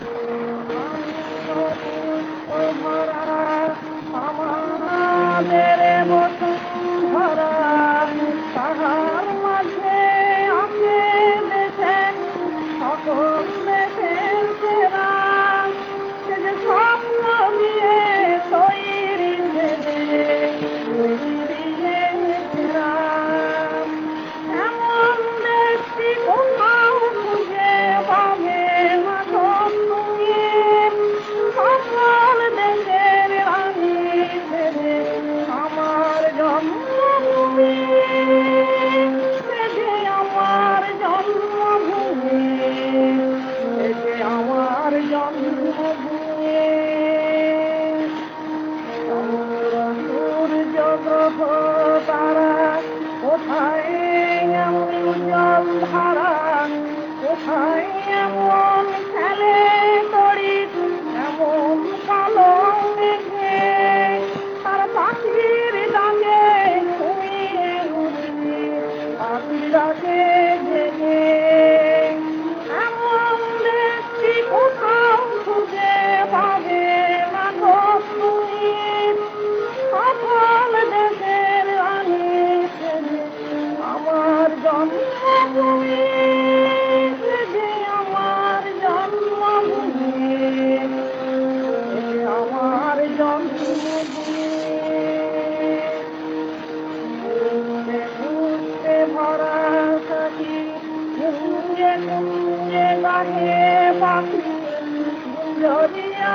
Música Yeah. কুঞ্জে কুঞ্জে বাহে পাখি গুলো দিয়া